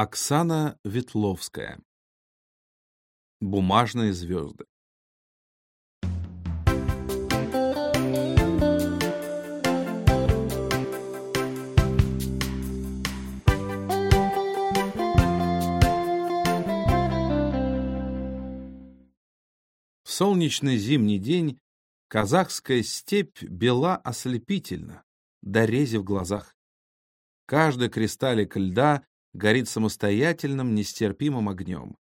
Оксана Ветловская. Бумажные звезды. В солнечный зимний день казахская степь бела ослепительно, до рези в глазах. Каждый кристаллик льда горит самостоятельным, нестерпимым огнем.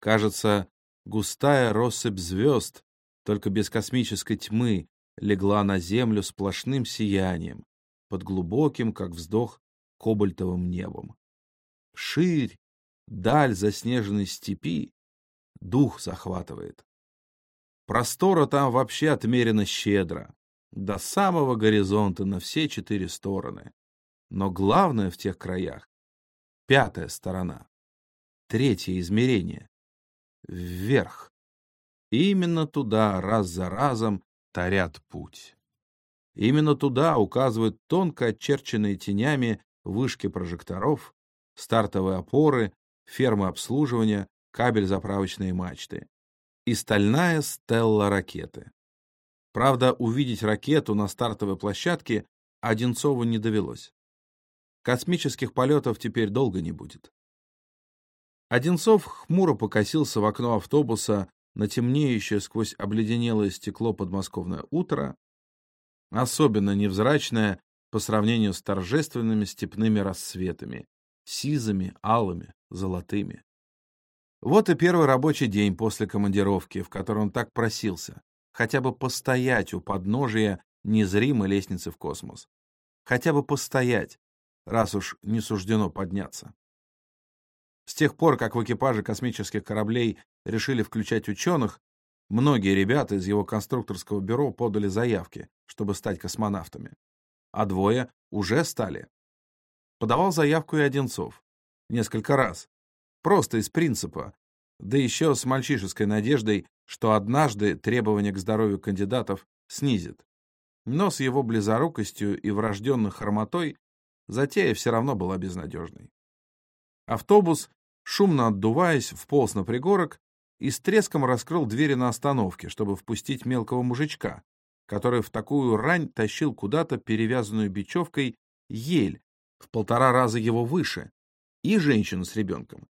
Кажется, густая россыпь звезд, только без космической тьмы, легла на землю сплошным сиянием, под глубоким, как вздох, кобальтовым небом. Ширь, даль заснеженной степи, дух захватывает. Простора там вообще отмерено щедро, до самого горизонта на все четыре стороны. Но главное в тех краях Пятая сторона. Третье измерение. Вверх. именно туда раз за разом тарят путь. Именно туда указывают тонко очерченные тенями вышки прожекторов, стартовые опоры, фермы обслуживания, кабель заправочной мачты и стальная стелла ракеты. Правда, увидеть ракету на стартовой площадке Одинцову не довелось. Космических полетов теперь долго не будет. Одинцов хмуро покосился в окно автобуса на темнеющее сквозь обледенелое стекло подмосковное утро, особенно невзрачное по сравнению с торжественными степными рассветами, сизыми, алыми, золотыми. Вот и первый рабочий день после командировки, в который он так просился, хотя бы постоять у подножия незримой лестницы в космос. Хотя бы постоять, раз уж не суждено подняться. С тех пор, как в экипаже космических кораблей решили включать ученых, многие ребята из его конструкторского бюро подали заявки, чтобы стать космонавтами. А двое уже стали. Подавал заявку и Одинцов. Несколько раз. Просто из принципа. Да еще с мальчишеской надеждой, что однажды требования к здоровью кандидатов снизит. Но с его близорукостью и врожденной хромотой Затея все равно была безнадежной. Автобус, шумно отдуваясь, вполз на пригорок и с треском раскрыл двери на остановке, чтобы впустить мелкого мужичка, который в такую рань тащил куда-то перевязанную бечевкой ель, в полтора раза его выше, и женщину с ребенком.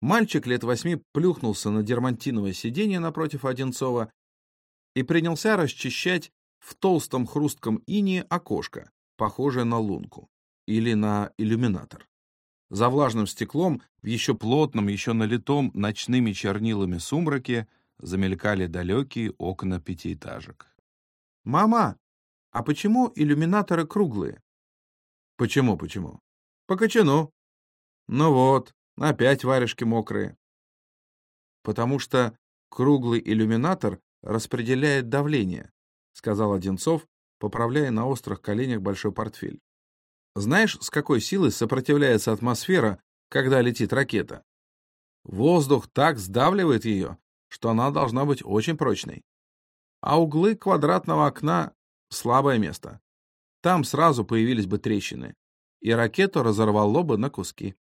Мальчик лет восьми плюхнулся на дермантиновое сиденье напротив Одинцова и принялся расчищать в толстом хрустком ине окошко, похожее на лунку или на иллюминатор. За влажным стеклом, в еще плотном, еще налитом ночными чернилами сумраке, замелькали далекие окна пятиэтажек. «Мама, а почему иллюминаторы круглые?» «Почему, почему?» «По кочану». «Ну вот, опять варежки мокрые». «Потому что круглый иллюминатор распределяет давление», — сказал Одинцов, поправляя на острых коленях большой портфель. Знаешь, с какой силой сопротивляется атмосфера, когда летит ракета? Воздух так сдавливает ее, что она должна быть очень прочной. А углы квадратного окна — слабое место. Там сразу появились бы трещины, и ракету разорвало бы на куски.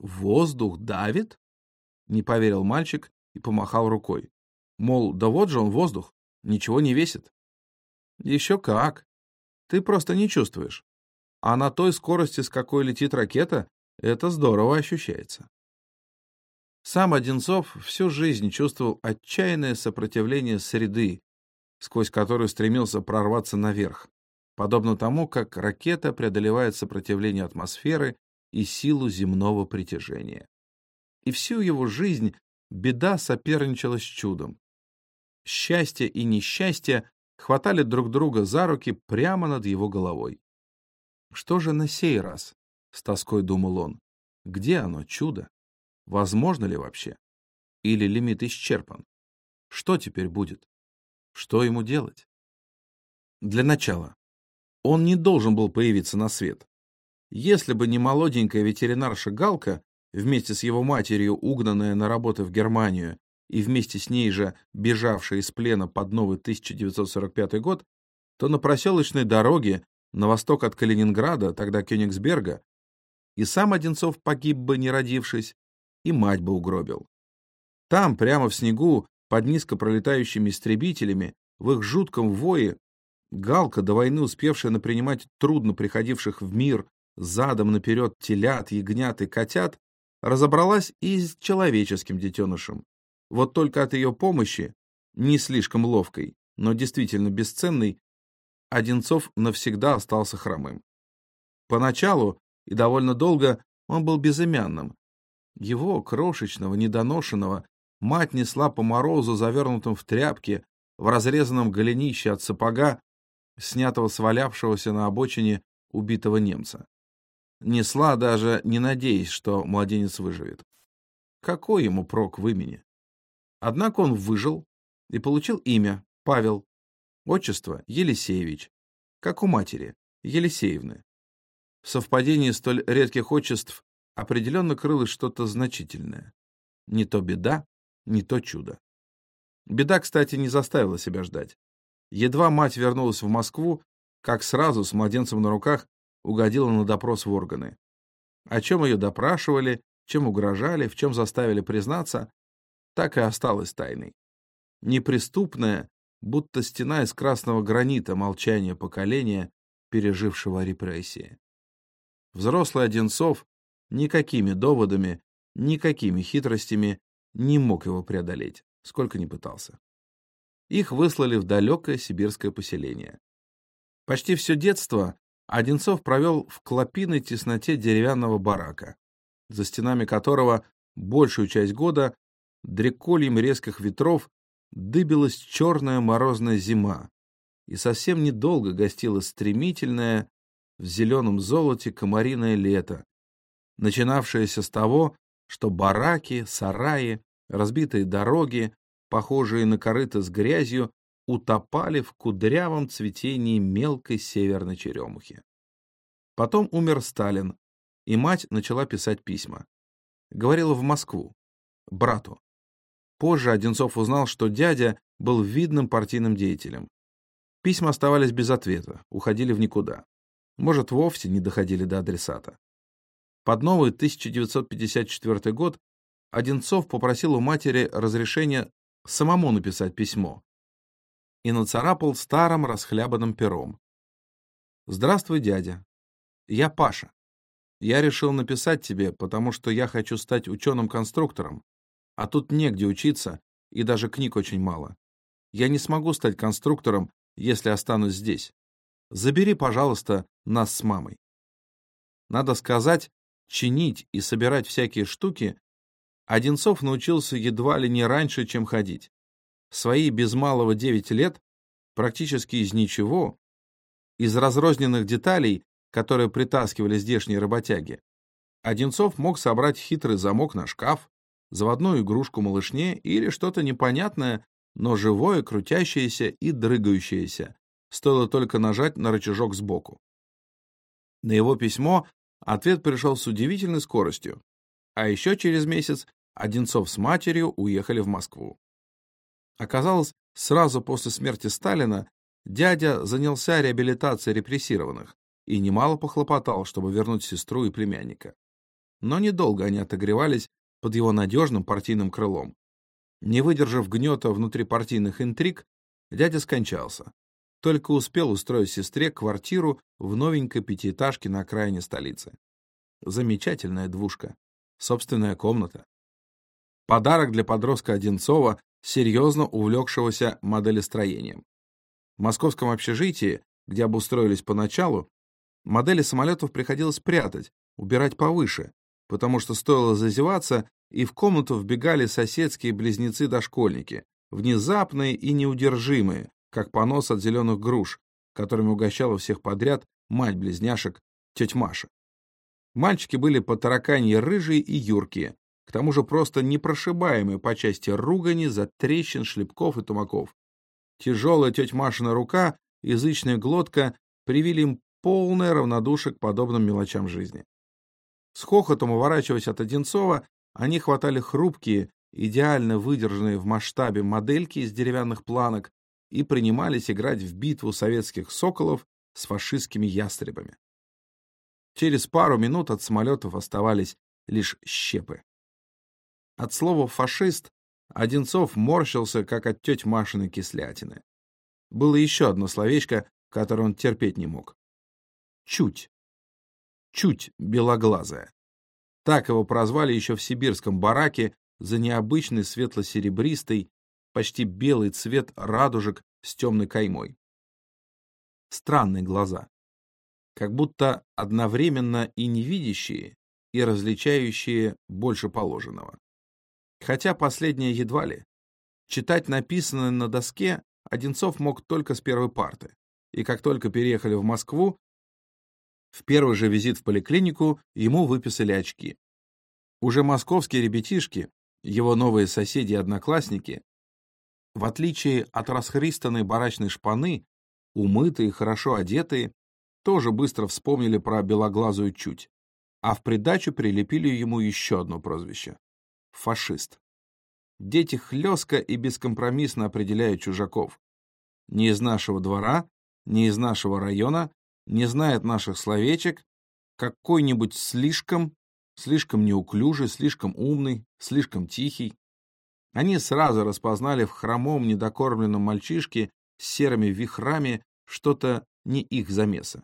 «Воздух давит?» — не поверил мальчик и помахал рукой. Мол, да вот же он воздух, ничего не весит. «Еще как! Ты просто не чувствуешь а на той скорости, с какой летит ракета, это здорово ощущается. Сам Одинцов всю жизнь чувствовал отчаянное сопротивление среды, сквозь которую стремился прорваться наверх, подобно тому, как ракета преодолевает сопротивление атмосферы и силу земного притяжения. И всю его жизнь беда соперничала с чудом. Счастье и несчастье хватали друг друга за руки прямо над его головой. Что же на сей раз? С тоской думал он. Где оно, чудо? Возможно ли вообще? Или лимит исчерпан? Что теперь будет? Что ему делать? Для начала, он не должен был появиться на свет. Если бы не молоденькая ветеринарша Галка, вместе с его матерью угнанная на работу в Германию и вместе с ней же бежавшая из плена под новый 1945 год, то на проселочной дороге на восток от Калининграда, тогда Кёнигсберга, и сам Одинцов погиб бы, не родившись, и мать бы угробил. Там, прямо в снегу, под низко пролетающими истребителями, в их жутком вое, Галка, до войны успевшая напринимать трудно приходивших в мир задом наперед телят, ягнят и котят, разобралась и с человеческим детенышем. Вот только от ее помощи, не слишком ловкой, но действительно бесценной, Одинцов навсегда остался хромым. Поначалу и довольно долго он был безымянным. Его, крошечного, недоношенного, мать несла по морозу, завернутым в тряпки, в разрезанном голенище от сапога, снятого свалявшегося на обочине убитого немца. Несла даже не надеясь, что младенец выживет. Какой ему прок в имени? Однако он выжил и получил имя Павел, отчество Елисеевич, как у матери, Елисеевны. В совпадении столь редких отчеств определенно крылось что-то значительное. Не то беда, не то чудо. Беда, кстати, не заставила себя ждать. Едва мать вернулась в Москву, как сразу с младенцем на руках угодила на допрос в органы. О чем ее допрашивали, чем угрожали, в чем заставили признаться, так и осталось тайной. Неприступная, будто стена из красного гранита молчание поколения, пережившего репрессии. Взрослый Одинцов никакими доводами, никакими хитростями не мог его преодолеть, сколько ни пытался. Их выслали в далекое сибирское поселение. Почти все детство Одинцов провел в клопиной тесноте деревянного барака, за стенами которого большую часть года дрекольем резких ветров дыбилась черная морозная зима, и совсем недолго гостило стремительное в зеленом золоте комариное лето, начинавшееся с того, что бараки, сараи, разбитые дороги, похожие на корыто с грязью, утопали в кудрявом цветении мелкой северной черемухи. Потом умер Сталин, и мать начала писать письма. Говорила в Москву, брату. Позже Одинцов узнал, что дядя был видным партийным деятелем. Письма оставались без ответа, уходили в никуда. Может, вовсе не доходили до адресата. Под новый 1954 год Одинцов попросил у матери разрешения самому написать письмо, и нацарапал старым расхлябанным пером. «Здравствуй, дядя. Я Паша. Я решил написать тебе, потому что я хочу стать ученым-конструктором, а тут негде учиться, и даже книг очень мало. Я не смогу стать конструктором, если останусь здесь. Забери, пожалуйста, нас с мамой». Надо сказать, чинить и собирать всякие штуки Одинцов научился едва ли не раньше, чем ходить свои без малого 9 лет, практически из ничего, из разрозненных деталей, которые притаскивали здешние работяги, Одинцов мог собрать хитрый замок на шкаф, заводную игрушку малышне или что-то непонятное, но живое, крутящееся и дрыгающееся. Стоило только нажать на рычажок сбоку. На его письмо ответ пришел с удивительной скоростью. А еще через месяц Одинцов с матерью уехали в Москву. Оказалось, сразу после смерти Сталина дядя занялся реабилитацией репрессированных и немало похлопотал, чтобы вернуть сестру и племянника. Но недолго они отогревались под его надежным партийным крылом. Не выдержав гнета внутрипартийных интриг, дядя скончался. Только успел устроить сестре квартиру в новенькой пятиэтажке на окраине столицы. Замечательная двушка. Собственная комната. Подарок для подростка Одинцова серьезно увлекшегося моделестроением. В московском общежитии, где обустроились поначалу, модели самолетов приходилось прятать, убирать повыше, потому что стоило зазеваться, и в комнату вбегали соседские близнецы-дошкольники, внезапные и неудержимые, как понос от зеленых груш, которыми угощала всех подряд мать-близняшек, тетя Маша. Мальчики были по тараканье рыжие и юркие, к тому же просто непрошибаемые по части ругани, затрещин, шлепков и тумаков. Тяжелая тетя Машина рука, язычная глотка привили им полное равнодушие к подобным мелочам жизни. С хохотом уворачиваясь от Одинцова, они хватали хрупкие, идеально выдержанные в масштабе модельки из деревянных планок и принимались играть в битву советских соколов с фашистскими ястребами. Через пару минут от самолетов оставались лишь щепы. От слова «фашист» Одинцов морщился, как от теть Машиной кислятины. Было еще одно словечко, которое он терпеть не мог. Чуть. Чуть белоглазая. Так его прозвали еще в сибирском бараке за необычный светло-серебристый, почти белый цвет радужек с темной каймой. Странные глаза. Как будто одновременно и невидящие, и различающие больше положенного. Хотя последнее едва ли. Читать написанное на доске Одинцов мог только с первой парты. И как только переехали в Москву, в первый же визит в поликлинику ему выписали очки. Уже московские ребятишки, его новые соседи и одноклассники, в отличие от расхристанной барачной шпаны, умытые, хорошо одетые, тоже быстро вспомнили про белоглазую чуть, а в придачу прилепили ему еще одно прозвище — фашист. Дети хлестко и бескомпромиссно определяют чужаков. Не из нашего двора, не из нашего района, не знает наших словечек, какой-нибудь слишком, слишком неуклюжий, слишком умный, слишком тихий. Они сразу распознали в хромом недокормленном мальчишке с серыми вихрами что-то не их замеса.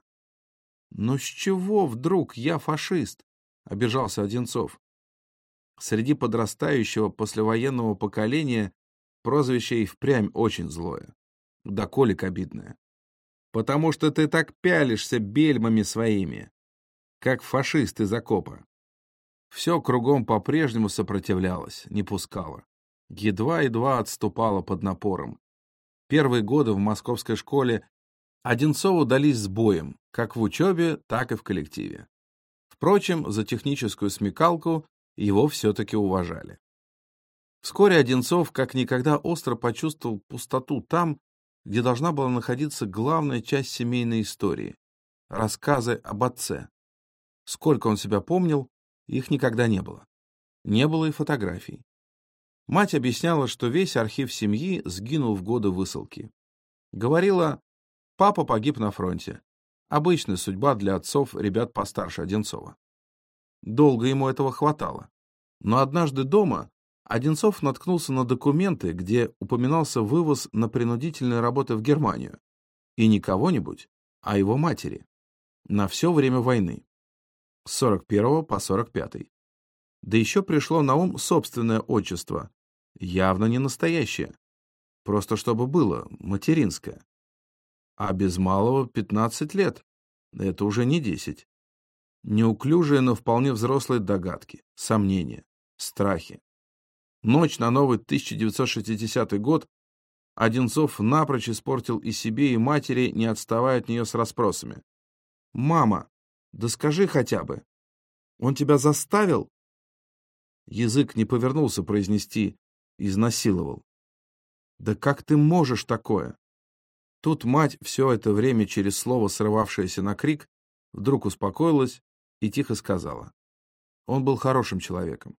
«Но с чего вдруг я фашист?» — обижался Одинцов. Среди подрастающего послевоенного поколения прозвище и впрямь очень злое. Да колик обидное. Потому что ты так пялишься бельмами своими, как фашист из окопа. Все кругом по-прежнему сопротивлялось, не пускало. Едва-едва отступало под напором. Первые годы в московской школе Одинцову дались с боем, как в учебе, так и в коллективе. Впрочем, за техническую смекалку его все-таки уважали. Вскоре Одинцов как никогда остро почувствовал пустоту там, где должна была находиться главная часть семейной истории — рассказы об отце. Сколько он себя помнил, их никогда не было. Не было и фотографий. Мать объясняла, что весь архив семьи сгинул в годы высылки. Говорила, папа погиб на фронте. Обычная судьба для отцов ребят постарше Одинцова. Долго ему этого хватало. Но однажды дома Одинцов наткнулся на документы, где упоминался вывоз на принудительные работы в Германию. И не кого-нибудь, а его матери. На все время войны. С 41 по 45. Да еще пришло на ум собственное отчество, явно не настоящее. Просто чтобы было, материнское. А без малого 15 лет. Это уже не 10. Неуклюжие, но вполне взрослые догадки, сомнения, страхи. Ночь на новый 1960 год Одинцов напрочь испортил и себе, и матери, не отставая от нее с расспросами. «Мама, да скажи хотя бы, он тебя заставил?» Язык не повернулся произнести «изнасиловал». «Да как ты можешь такое?» Тут мать, все это время через слово срывавшееся на крик, вдруг успокоилась и тихо сказала. Он был хорошим человеком,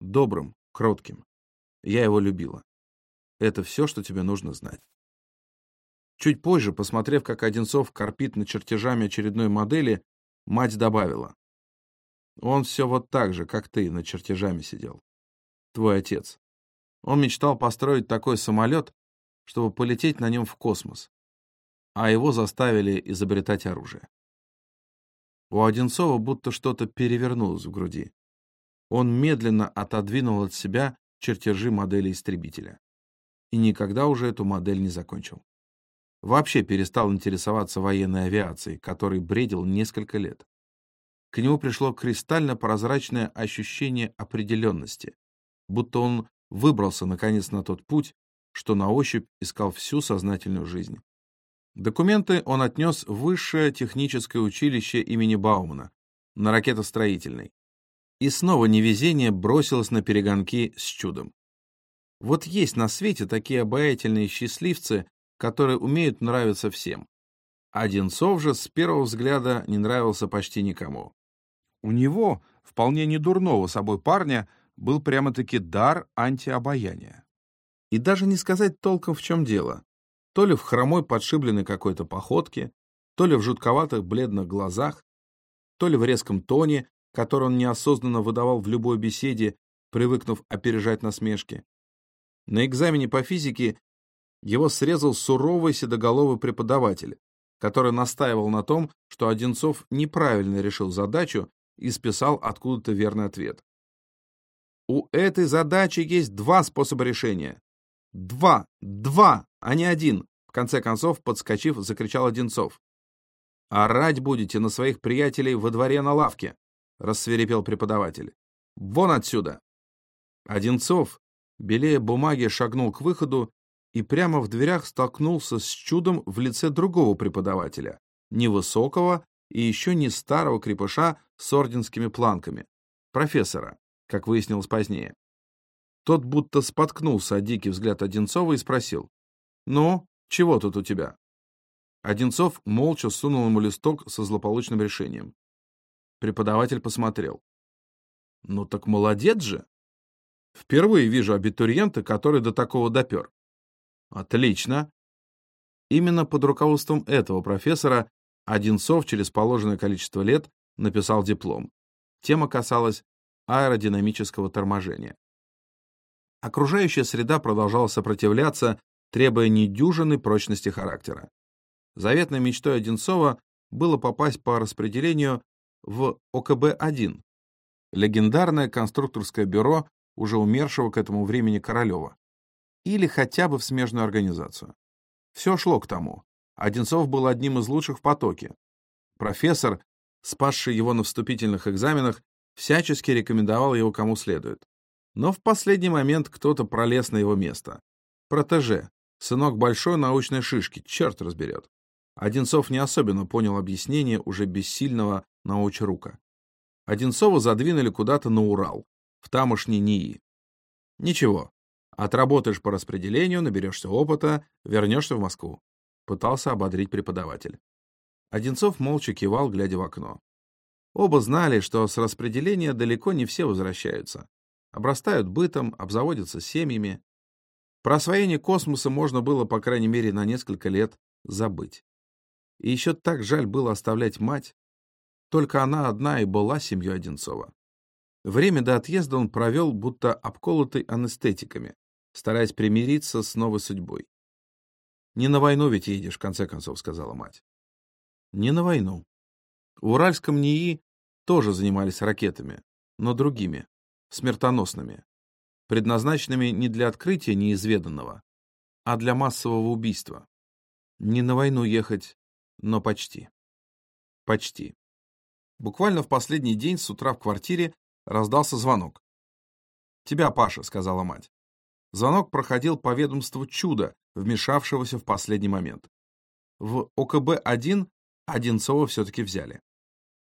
добрым, кротким. Я его любила. Это все, что тебе нужно знать. Чуть позже, посмотрев, как Одинцов корпит над чертежами очередной модели, мать добавила. Он все вот так же, как ты, над чертежами сидел. Твой отец. Он мечтал построить такой самолет, чтобы полететь на нем в космос. А его заставили изобретать оружие. У Одинцова будто что-то перевернулось в груди. Он медленно отодвинул от себя чертежи модели истребителя. И никогда уже эту модель не закончил. Вообще перестал интересоваться военной авиацией, которой бредил несколько лет. К нему пришло кристально прозрачное ощущение определенности, будто он выбрался наконец на тот путь, что на ощупь искал всю сознательную жизнь. Документы он отнес в Высшее техническое училище имени Баумана на ракетостроительной. И снова невезение бросилось на перегонки с чудом. Вот есть на свете такие обаятельные счастливцы, которые умеют нравиться всем. Одинцов же с первого взгляда не нравился почти никому. У него, вполне недурного собой парня, был прямо-таки дар антиобаяния. И даже не сказать толком, в чем дело. То ли в хромой подшибленной какой-то походке, то ли в жутковатых бледных глазах. то ли в резком тоне, который он неосознанно выдавал в любой беседе, привыкнув опережать насмешки. На экзамене по физике его срезал суровый седоголовый преподаватель, который настаивал на том, что Одинцов неправильно решил задачу и списал откуда-то верный ответ. У этой задачи есть два способа решения. Два! Два, а не один! В конце концов, подскочив, закричал Одинцов. «Орать будете на своих приятелей во дворе на лавке!» — рассверепел преподаватель. «Вон отсюда!» Одинцов, белее бумаги, шагнул к выходу и прямо в дверях столкнулся с чудом в лице другого преподавателя, невысокого и еще не старого крепыша с орденскими планками, профессора, как выяснилось позднее. Тот будто споткнулся от дикий взгляд Одинцова и спросил, «Ну, чего тут у тебя?» Одинцов молча сунул ему листок со злополучным решением. Преподаватель посмотрел. «Ну так молодец же! Впервые вижу абитуриента, который до такого допер». «Отлично!» Именно под руководством этого профессора Одинцов через положенное количество лет написал диплом. Тема касалась аэродинамического торможения. Окружающая среда продолжала сопротивляться, требуя недюжины прочности характера. Заветной мечтой Одинцова было попасть по распределению в ОКБ-1, легендарное конструкторское бюро уже умершего к этому времени Королева, или хотя бы в смежную организацию. Все шло к тому. Одинцов был одним из лучших в потоке. Профессор, спасший его на вступительных экзаменах, всячески рекомендовал его кому следует. Но в последний момент кто-то пролез на его место. Протеже, сынок большой научной шишки, черт разберет. Одинцов не особенно понял объяснение уже бессильного научрука. Одинцова задвинули куда-то на Урал, в тамошний НИИ. Ничего, отработаешь по распределению, наберешься опыта, вернешься в Москву. Пытался ободрить преподаватель. Одинцов молча кивал, глядя в окно. Оба знали, что с распределения далеко не все возвращаются. Обрастают бытом, обзаводятся семьями. Про освоение космоса можно было, по крайней мере, на несколько лет забыть. И еще так жаль было оставлять мать. Только она одна и была семьей Одинцова. Время до отъезда он провел, будто обколотый анестетиками, стараясь примириться с новой судьбой. «Не на войну ведь едешь», — в конце концов сказала мать. «Не на войну. В Уральском НИИ тоже занимались ракетами, но другими, смертоносными, предназначенными не для открытия неизведанного, а для массового убийства. Не на войну ехать но почти. Почти. Буквально в последний день с утра в квартире раздался звонок. «Тебя, Паша», — сказала мать. Звонок проходил по ведомству чуда, вмешавшегося в последний момент. В ОКБ-1 Одинцова все-таки взяли.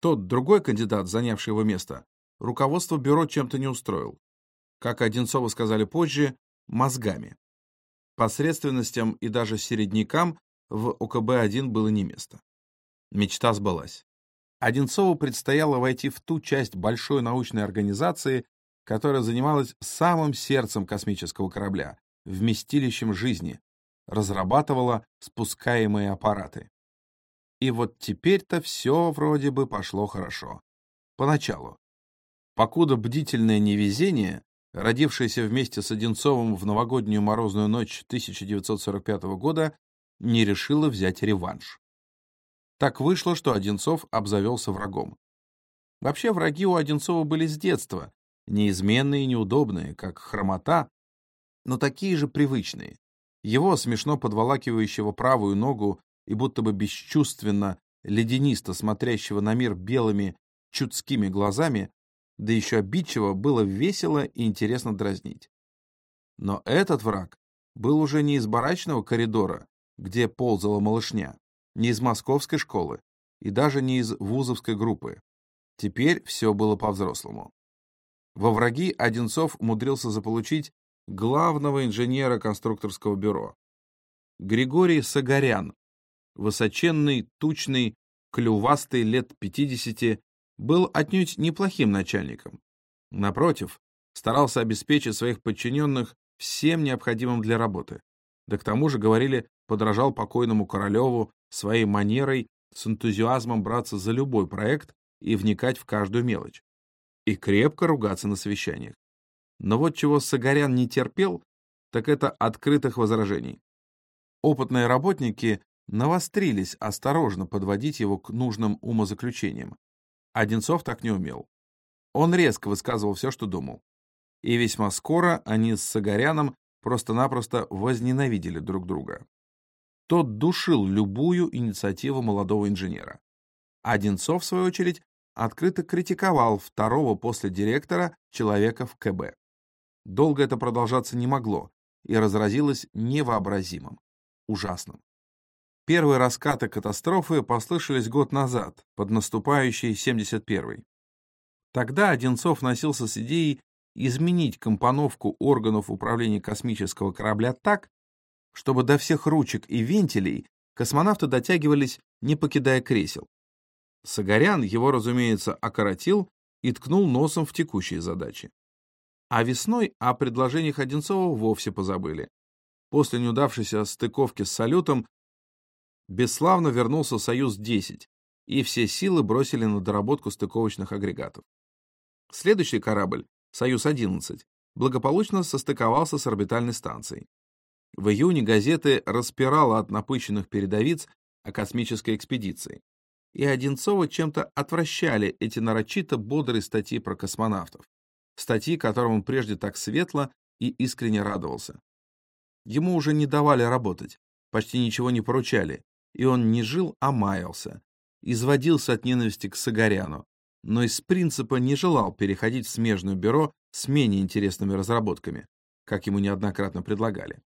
Тот другой кандидат, занявший его место, руководство бюро чем-то не устроил. Как Одинцова сказали позже, мозгами. Посредственностям и даже середнякам в ОКБ-1 было не место. Мечта сбылась. Одинцову предстояло войти в ту часть большой научной организации, которая занималась самым сердцем космического корабля, вместилищем жизни, разрабатывала спускаемые аппараты. И вот теперь-то все вроде бы пошло хорошо. Поначалу. Покуда бдительное невезение, родившееся вместе с Одинцовым в новогоднюю морозную ночь 1945 года, не решила взять реванш. Так вышло, что Одинцов обзавелся врагом. Вообще враги у Одинцова были с детства, неизменные и неудобные, как хромота, но такие же привычные. Его, смешно подволакивающего правую ногу и будто бы бесчувственно, леденисто смотрящего на мир белыми, чудскими глазами, да еще обидчиво, было весело и интересно дразнить. Но этот враг был уже не из барачного коридора, где ползала малышня, не из московской школы и даже не из вузовской группы. Теперь все было по-взрослому. Во враги Одинцов умудрился заполучить главного инженера конструкторского бюро. Григорий Сагарян, высоченный, тучный, клювастый лет 50, был отнюдь неплохим начальником. Напротив, старался обеспечить своих подчиненных всем необходимым для работы. Да к тому же, говорили, подражал покойному Королеву своей манерой с энтузиазмом браться за любой проект и вникать в каждую мелочь. И крепко ругаться на совещаниях. Но вот чего Сагарян не терпел, так это открытых возражений. Опытные работники навострились осторожно подводить его к нужным умозаключениям. Одинцов так не умел. Он резко высказывал все, что думал. И весьма скоро они с Сагаряном просто-напросто возненавидели друг друга. Тот душил любую инициативу молодого инженера. Одинцов, в свою очередь, открыто критиковал второго после директора человека в КБ. Долго это продолжаться не могло и разразилось невообразимым, ужасным. Первые раскаты катастрофы послышались год назад, под наступающий 71-й. Тогда Одинцов носился с идеей изменить компоновку органов управления космического корабля так, чтобы до всех ручек и вентилей космонавты дотягивались, не покидая кресел. Сагарян его, разумеется, окоротил и ткнул носом в текущие задачи. А весной о предложениях Одинцова вовсе позабыли. После неудавшейся стыковки с салютом бесславно вернулся «Союз-10», и все силы бросили на доработку стыковочных агрегатов. Следующий корабль, «Союз-11», благополучно состыковался с орбитальной станцией. В июне газеты распирала от напыщенных передовиц о космической экспедиции и Одинцова чем-то отвращали эти нарочито бодрые статьи про космонавтов, статьи, которым он прежде так светло и искренне радовался. Ему уже не давали работать, почти ничего не поручали, и он не жил, а маялся, изводился от ненависти к Сагаряну, но из принципа не желал переходить в смежное бюро с менее интересными разработками, как ему неоднократно предлагали.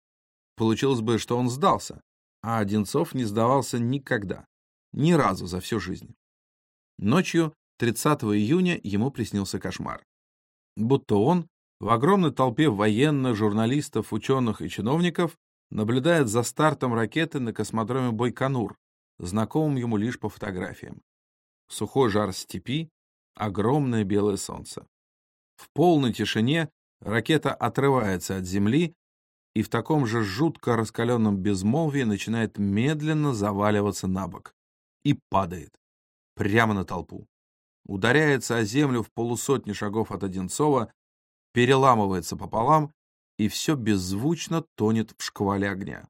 Получилось бы, что он сдался, а Одинцов не сдавался никогда. Ни разу за всю жизнь. Ночью 30 июня ему приснился кошмар. Будто он в огромной толпе военных, журналистов, ученых и чиновников наблюдает за стартом ракеты на космодроме Байконур, знакомым ему лишь по фотографиям. Сухой жар степи, огромное белое солнце. В полной тишине ракета отрывается от Земли и в таком же жутко раскаленном безмолвии начинает медленно заваливаться на бок и падает. Прямо на толпу. Ударяется о землю в полусотни шагов от Одинцова, переламывается пополам, и все беззвучно тонет в шквале огня.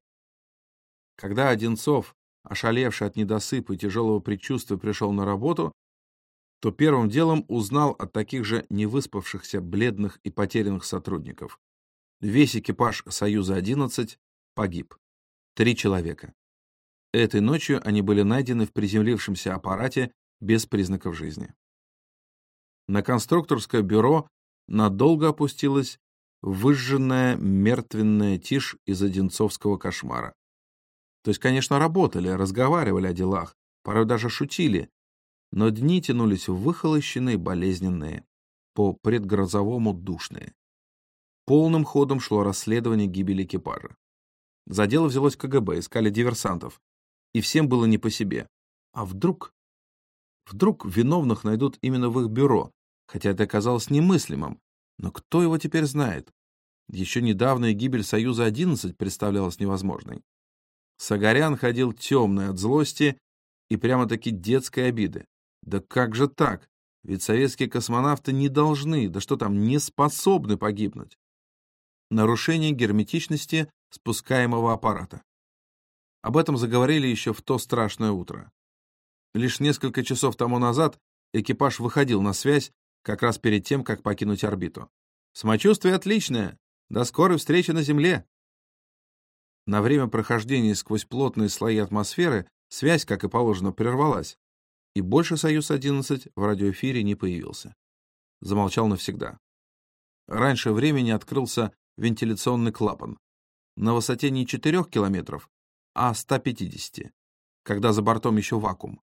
Когда Одинцов, ошалевший от недосыпа и тяжелого предчувствия, пришел на работу, то первым делом узнал от таких же невыспавшихся, бледных и потерянных сотрудников. Весь экипаж «Союза-11» погиб. Три человека. Этой ночью они были найдены в приземлившемся аппарате без признаков жизни. На конструкторское бюро надолго опустилась выжженная мертвенная тишь из одинцовского кошмара. То есть, конечно, работали, разговаривали о делах, порой даже шутили, но дни тянулись выхолощенные, болезненные, по предгрозовому душные. Полным ходом шло расследование гибели экипажа. За дело взялось КГБ, искали диверсантов, и всем было не по себе. А вдруг? Вдруг виновных найдут именно в их бюро, хотя это оказалось немыслимым. Но кто его теперь знает? Еще недавно и гибель Союза-11 представлялась невозможной. Сагарян ходил темный от злости и прямо-таки детской обиды. Да как же так? Ведь советские космонавты не должны, да что там, не способны погибнуть. Нарушение герметичности спускаемого аппарата. Об этом заговорили еще в то страшное утро. Лишь несколько часов тому назад экипаж выходил на связь как раз перед тем, как покинуть орбиту. «Самочувствие отличное! До скорой встречи на Земле!» На время прохождения сквозь плотные слои атмосферы связь, как и положено, прервалась, и больше «Союз-11» в радиоэфире не появился. Замолчал навсегда. Раньше времени открылся вентиляционный клапан. На высоте не 4 километров, а-150, когда за бортом еще вакуум.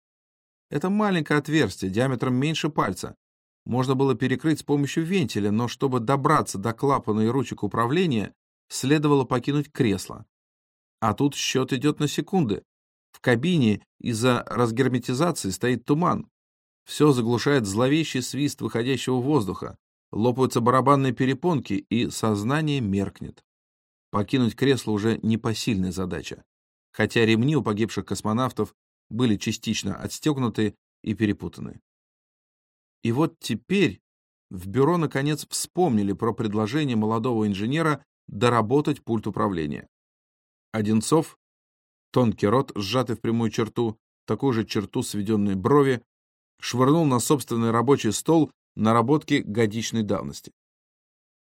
Это маленькое отверстие, диаметром меньше пальца. Можно было перекрыть с помощью вентиля, но чтобы добраться до клапана и ручек управления, следовало покинуть кресло. А тут счет идет на секунды. В кабине из-за разгерметизации стоит туман. Все заглушает зловещий свист выходящего воздуха, лопаются барабанные перепонки, и сознание меркнет. Покинуть кресло уже непосильная задача хотя ремни у погибших космонавтов были частично отстегнуты и перепутаны. И вот теперь в бюро наконец вспомнили про предложение молодого инженера доработать пульт управления. Одинцов, тонкий рот, сжатый в прямую черту, такую же черту сведенные брови, швырнул на собственный рабочий стол наработки годичной давности.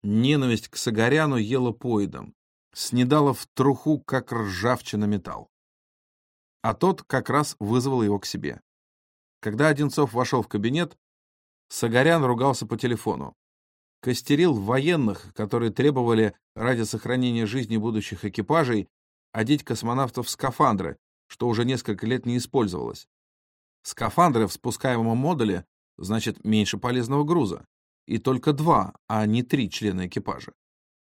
Ненависть к Сагаряну ела поедом, снедала в труху, как ржавчина металл. А тот как раз вызвал его к себе. Когда Одинцов вошел в кабинет, Сагарян ругался по телефону. Костерил военных, которые требовали ради сохранения жизни будущих экипажей одеть космонавтов в скафандры, что уже несколько лет не использовалось. Скафандры в спускаемом модуле значит меньше полезного груза. И только два, а не три члена экипажа.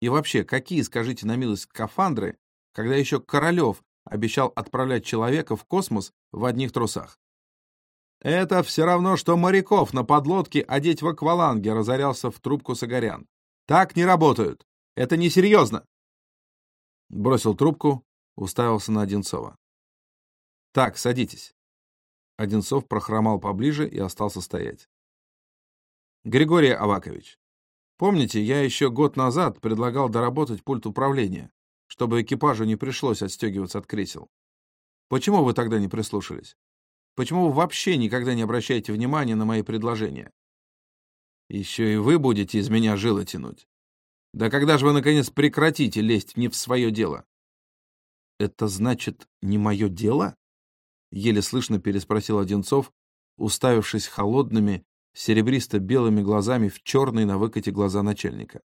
И вообще, какие, скажите на милость, скафандры, когда еще Королев обещал отправлять человека в космос в одних трусах? Это все равно, что моряков на подлодке одеть в акваланге, разорялся в трубку Сагарян. Так не работают. Это несерьезно. Бросил трубку, уставился на Одинцова. Так, садитесь. Одинцов прохромал поближе и остался стоять. Григорий Авакович, помните, я еще год назад предлагал доработать пульт управления, чтобы экипажу не пришлось отстегиваться от кресел. Почему вы тогда не прислушались? Почему вы вообще никогда не обращаете внимания на мои предложения? Еще и вы будете из меня жило тянуть. Да когда же вы, наконец, прекратите лезть не в свое дело? Это значит, не мое дело? Еле слышно переспросил Одинцов, уставившись холодными, серебристо-белыми глазами в черные на выкате глаза начальника.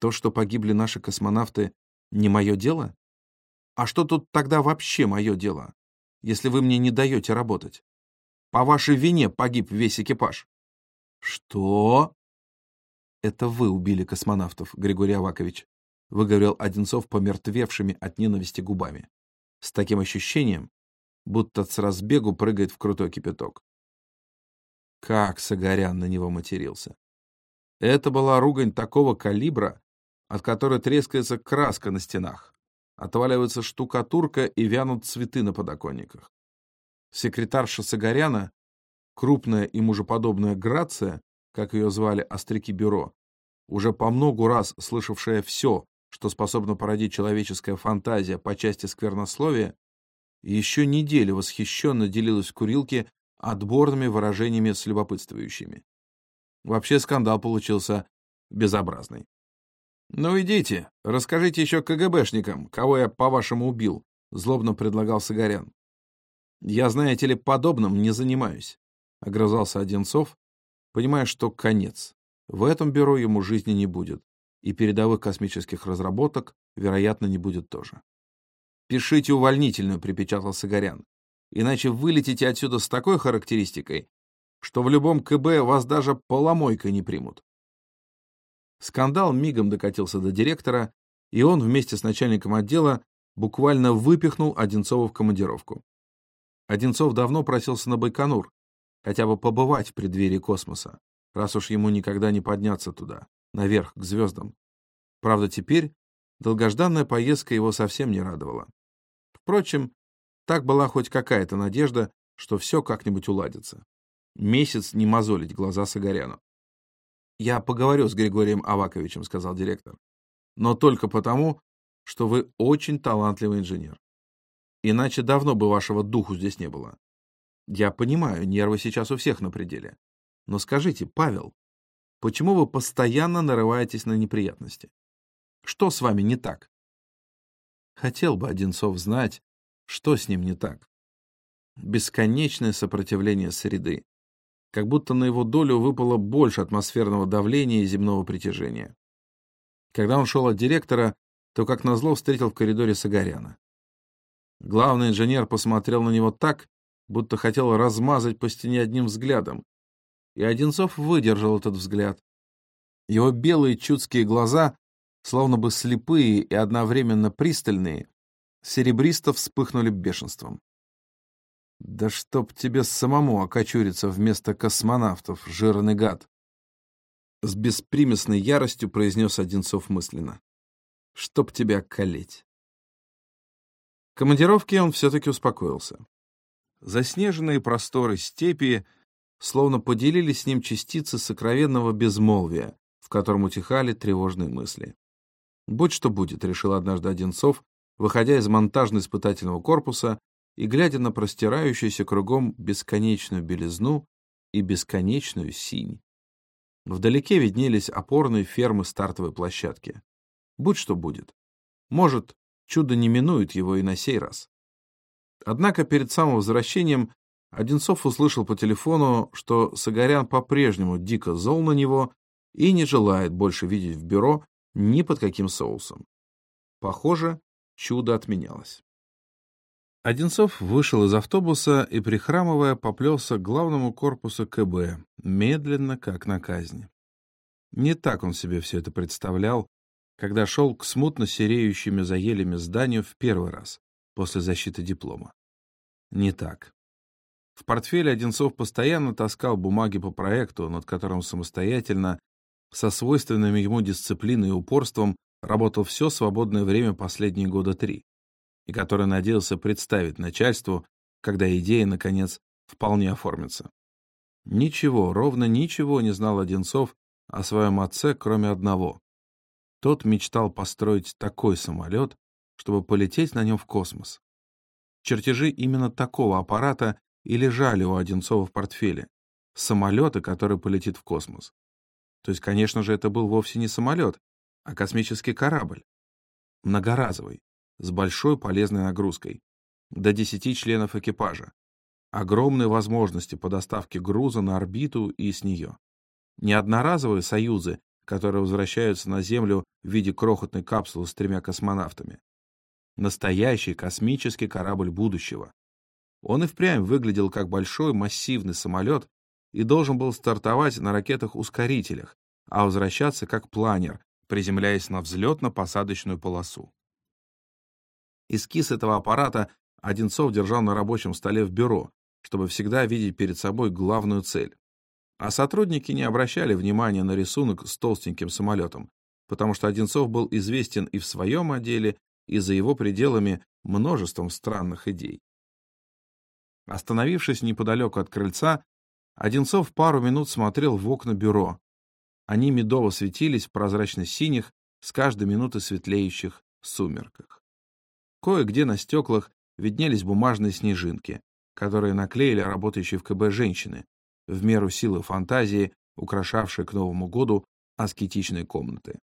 То, что погибли наши космонавты, не мое дело? А что тут тогда вообще мое дело? если вы мне не даете работать. По вашей вине погиб весь экипаж. Что? Это вы убили космонавтов, Григорий Авакович, выговорил Одинцов помертвевшими от ненависти губами. С таким ощущением, будто с разбегу прыгает в крутой кипяток. Как Сагарян на него матерился. Это была ругань такого калибра, от которой трескается краска на стенах отваливается штукатурка и вянут цветы на подоконниках. Секретарша Сагаряна, крупная и мужеподобная Грация, как ее звали остряки бюро, уже по многу раз слышавшая все, что способна породить человеческая фантазия по части сквернословия, еще неделю восхищенно делилась в курилке отборными выражениями с любопытствующими. Вообще скандал получился безобразный. «Ну идите, расскажите еще КГБшникам, кого я, по-вашему, убил», — злобно предлагал Сагарян. «Я, знаете ли, подобным не занимаюсь», — огрызался Одинцов, понимая, что конец. В этом бюро ему жизни не будет, и передовых космических разработок, вероятно, не будет тоже. «Пишите увольнительную», — припечатал Сагарян, «иначе вылетите отсюда с такой характеристикой, что в любом КБ вас даже поломойкой не примут». Скандал мигом докатился до директора, и он вместе с начальником отдела буквально выпихнул Одинцова в командировку. Одинцов давно просился на Байконур, хотя бы побывать в преддверии космоса, раз уж ему никогда не подняться туда, наверх, к звездам. Правда, теперь долгожданная поездка его совсем не радовала. Впрочем, так была хоть какая-то надежда, что все как-нибудь уладится. Месяц не мозолить глаза Сагаряну. «Я поговорю с Григорием Аваковичем», — сказал директор. «Но только потому, что вы очень талантливый инженер. Иначе давно бы вашего духу здесь не было. Я понимаю, нервы сейчас у всех на пределе. Но скажите, Павел, почему вы постоянно нарываетесь на неприятности? Что с вами не так?» Хотел бы Одинцов знать, что с ним не так. Бесконечное сопротивление среды, как будто на его долю выпало больше атмосферного давления и земного притяжения. Когда он шел от директора, то, как назло, встретил в коридоре Сагаряна. Главный инженер посмотрел на него так, будто хотел размазать по стене одним взглядом, и Одинцов выдержал этот взгляд. Его белые чудские глаза, словно бы слепые и одновременно пристальные, серебристо вспыхнули бешенством. Да чтоб тебе самому окочуриться вместо космонавтов, жирный гад! С беспримесной яростью произнес Одинцов мысленно. Чтоб тебя колеть! В командировке он все-таки успокоился. Заснеженные просторы степи словно поделились с ним частицы сокровенного безмолвия, в котором утихали тревожные мысли. «Будь что будет», — решил однажды Одинцов, выходя из монтажно-испытательного корпуса и глядя на простирающуюся кругом бесконечную белизну и бесконечную синь. Вдалеке виднелись опорные фермы стартовой площадки. Будь что будет. Может, чудо не минует его и на сей раз. Однако перед самым возвращением Одинцов услышал по телефону, что Сагарян по-прежнему дико зол на него и не желает больше видеть в бюро ни под каким соусом. Похоже, чудо отменялось. Одинцов вышел из автобуса и, прихрамывая, поплелся к главному корпусу КБ, медленно, как на казни. Не так он себе все это представлял, когда шел к смутно сереющими за елями зданию в первый раз, после защиты диплома. Не так. В портфеле Одинцов постоянно таскал бумаги по проекту, над которым самостоятельно, со свойственными ему дисциплиной и упорством, работал все свободное время последние года три, и который надеялся представить начальству, когда идея, наконец, вполне оформится. Ничего, ровно ничего не знал Одинцов о своем отце, кроме одного. Тот мечтал построить такой самолет, чтобы полететь на нем в космос. Чертежи именно такого аппарата и лежали у Одинцова в портфеле. Самолета, который полетит в космос. То есть, конечно же, это был вовсе не самолет, а космический корабль. Многоразовый, с большой полезной нагрузкой. До 10 членов экипажа. Огромные возможности по доставке груза на орбиту и с нее. Не одноразовые союзы, которые возвращаются на Землю в виде крохотной капсулы с тремя космонавтами. Настоящий космический корабль будущего. Он и впрямь выглядел как большой массивный самолет и должен был стартовать на ракетах-ускорителях, а возвращаться как планер, приземляясь на взлетно-посадочную полосу. Эскиз этого аппарата Одинцов держал на рабочем столе в бюро, чтобы всегда видеть перед собой главную цель. А сотрудники не обращали внимания на рисунок с толстеньким самолетом, потому что Одинцов был известен и в своем отделе, и за его пределами множеством странных идей. Остановившись неподалеку от крыльца, Одинцов пару минут смотрел в окна бюро. Они медово светились в прозрачно-синих, с каждой минуты светлеющих сумерках. Кое-где на стеклах виднелись бумажные снежинки, которые наклеили работающие в КБ женщины, в меру силы фантазии, украшавшие к Новому году аскетичные комнаты.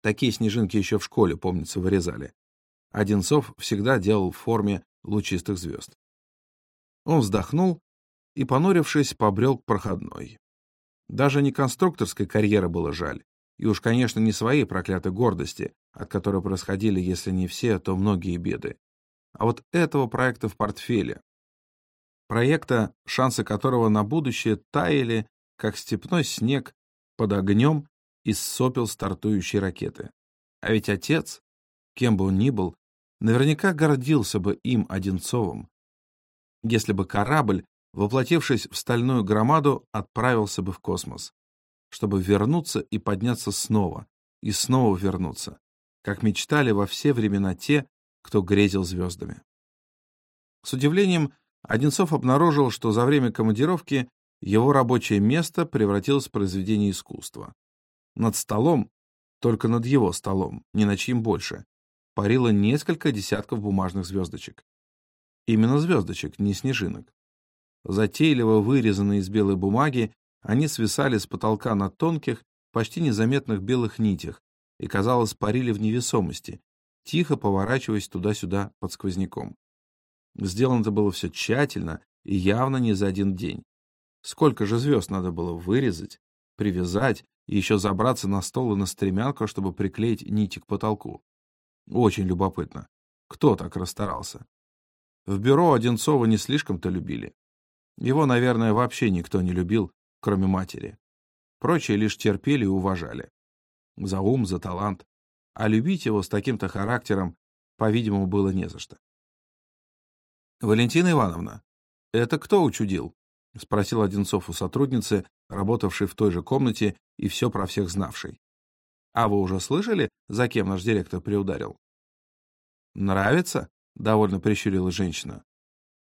Такие снежинки еще в школе, помнится, вырезали. Одинцов всегда делал в форме лучистых звезд. Он вздохнул и, понурившись, побрел к проходной. Даже не конструкторской карьеры было жаль, и уж, конечно, не своей проклятой гордости, от которой происходили, если не все, то многие беды, а вот этого проекта в портфеле. Проекта, шансы которого на будущее таяли, как степной снег под огнем из сопел стартующей ракеты. А ведь отец, кем бы он ни был, наверняка гордился бы им Одинцовым, если бы корабль, воплотившись в стальную громаду, отправился бы в космос, чтобы вернуться и подняться снова, и снова вернуться, как мечтали во все времена те, кто грезил звездами. С удивлением Одинцов обнаружил, что за время командировки его рабочее место превратилось в произведение искусства. Над столом, только над его столом, ни на чьим больше, парило несколько десятков бумажных звездочек. Именно звездочек, не снежинок. Затейливо вырезанные из белой бумаги, они свисали с потолка на тонких, почти незаметных белых нитях и, казалось, парили в невесомости, тихо поворачиваясь туда-сюда под сквозняком. Сделано это было все тщательно и явно не за один день. Сколько же звезд надо было вырезать, привязать и еще забраться на стол и на стремянку, чтобы приклеить нити к потолку. Очень любопытно. Кто так расстарался? В бюро Одинцова не слишком-то любили. Его, наверное, вообще никто не любил, кроме матери. Прочие лишь терпели и уважали. За ум, за талант. А любить его с таким-то характером, по-видимому, было не за что. «Валентина Ивановна, это кто учудил?» — спросил Одинцов у сотрудницы, работавшей в той же комнате и все про всех знавшей. «А вы уже слышали, за кем наш директор приударил?» «Нравится?» — довольно прищурилась женщина.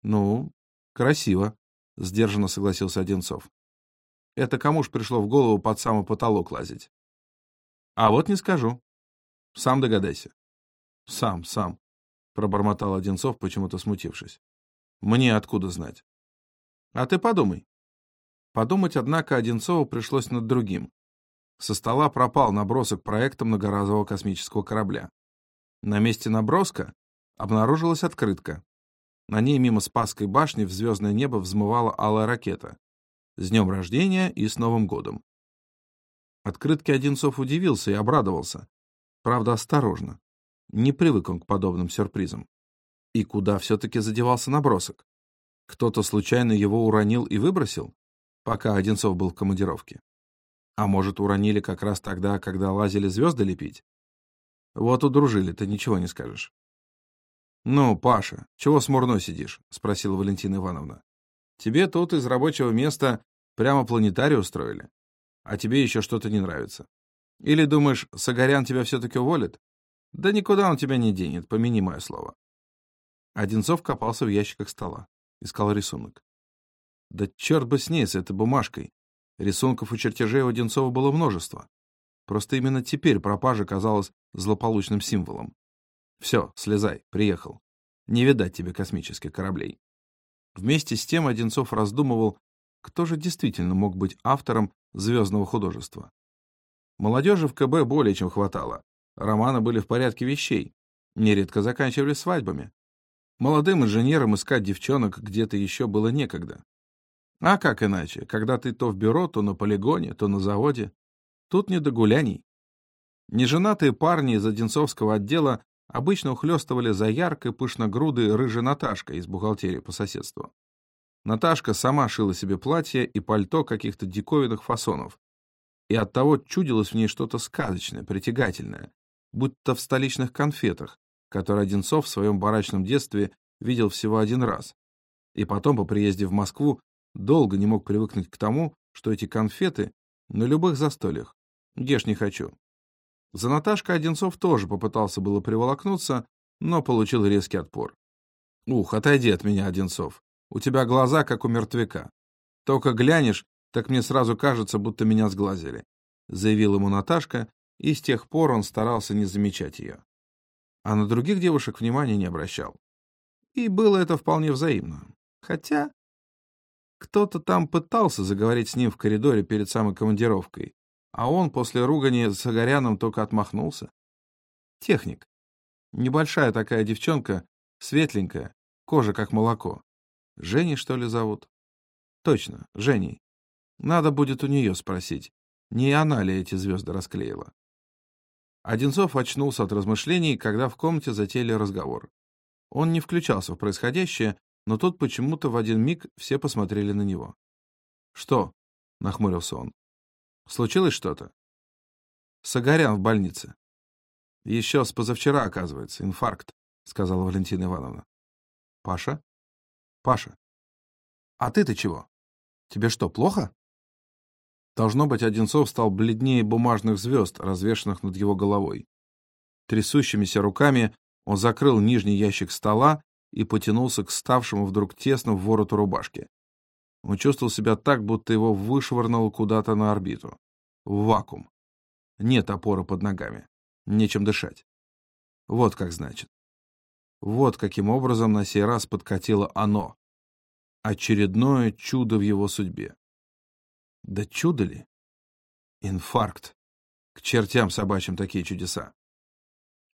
«Ну, красиво», — сдержанно согласился Одинцов. Это кому ж пришло в голову под самый потолок лазить? А вот не скажу. Сам догадайся. Сам, сам, пробормотал Одинцов, почему-то смутившись. Мне откуда знать? А ты подумай. Подумать, однако, Одинцову пришлось над другим. Со стола пропал набросок проекта многоразового космического корабля. На месте наброска обнаружилась открытка. На ней мимо Спасской башни в звездное небо взмывала алая ракета. С днем рождения и с Новым годом. Открытке Одинцов удивился и обрадовался. Правда, осторожно. Не привык он к подобным сюрпризам. И куда все-таки задевался набросок? Кто-то случайно его уронил и выбросил, пока Одинцов был в командировке? А может, уронили как раз тогда, когда лазили звезды лепить? Вот удружили, ты ничего не скажешь. «Ну, Паша, чего смурно сидишь?» — спросила Валентина Ивановна. «Тебе тут из рабочего места прямо планетарий устроили, а тебе еще что-то не нравится. Или думаешь, Сагарян тебя все-таки уволит? Да никуда он тебя не денет, помяни мое слово». Одинцов копался в ящиках стола, искал рисунок. Да черт бы с ней, с этой бумажкой. Рисунков и чертежей у Одинцова было множество. Просто именно теперь пропажа казалась злополучным символом. Все, слезай, приехал. Не видать тебе космических кораблей. Вместе с тем Одинцов раздумывал, кто же действительно мог быть автором звездного художества. Молодежи в КБ более чем хватало. Романы были в порядке вещей, нередко заканчивали свадьбами. Молодым инженерам искать девчонок где-то еще было некогда. А как иначе, когда ты то в бюро, то на полигоне, то на заводе? Тут не до гуляний. Неженатые парни из Одинцовского отдела обычно ухлёстывали за яркой пышногрудой рыжей Наташкой из бухгалтерии по соседству. Наташка сама шила себе платье и пальто каких-то диковинных фасонов, и оттого чудилось в ней что-то сказочное, притягательное, будто в столичных конфетах, которые Одинцов в своем барачном детстве видел всего один раз, и потом по приезде в Москву Долго не мог привыкнуть к тому, что эти конфеты на любых застольях. Ешь не хочу. За Наташкой Одинцов тоже попытался было приволокнуться, но получил резкий отпор. «Ух, отойди от меня, Одинцов. У тебя глаза, как у мертвяка. Только глянешь, так мне сразу кажется, будто меня сглазили», — заявил ему Наташка, и с тех пор он старался не замечать ее. А на других девушек внимания не обращал. И было это вполне взаимно. Хотя кто-то там пытался заговорить с ним в коридоре перед самой командировкой, а он после ругани с Огаряном только отмахнулся. Техник. Небольшая такая девчонка, светленькая, кожа как молоко. Женей, что ли, зовут? Точно, Женей. Надо будет у нее спросить, не она ли эти звезды расклеила. Одинцов очнулся от размышлений, когда в комнате затеяли разговор. Он не включался в происходящее, но тут почему-то в один миг все посмотрели на него. «Что?» — нахмурился он. «Случилось что-то?» «Сагарян в больнице». «Еще с позавчера, оказывается, инфаркт», — сказала Валентина Ивановна. «Паша? Паша, а ты-то чего? Тебе что, плохо?» Должно быть, Одинцов стал бледнее бумажных звезд, развешанных над его головой. Трясущимися руками он закрыл нижний ящик стола и потянулся к ставшему вдруг тесно в вороту рубашки. Он чувствовал себя так, будто его вышвырнуло куда-то на орбиту. В вакуум. Нет опоры под ногами. Нечем дышать. Вот как значит. Вот каким образом на сей раз подкатило оно. Очередное чудо в его судьбе. Да чудо ли? Инфаркт. К чертям собачьим такие чудеса.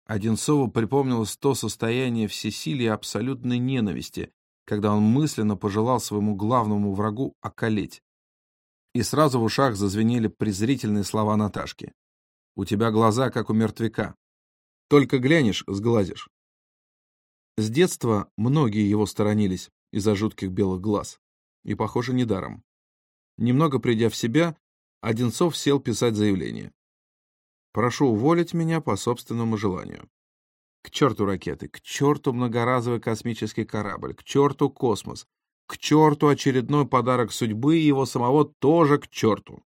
Одинцову припомнилось то состояние всесилия абсолютной ненависти, когда он мысленно пожелал своему главному врагу околеть. И сразу в ушах зазвенели презрительные слова Наташки. «У тебя глаза, как у мертвяка. Только глянешь — сглазишь». С детства многие его сторонились из-за жутких белых глаз. И, похоже, недаром. Немного придя в себя, Одинцов сел писать заявление. Прошу уволить меня по собственному желанию. К черту ракеты, к черту многоразовый космический корабль, к черту космос, к черту очередной подарок судьбы и его самого тоже к черту.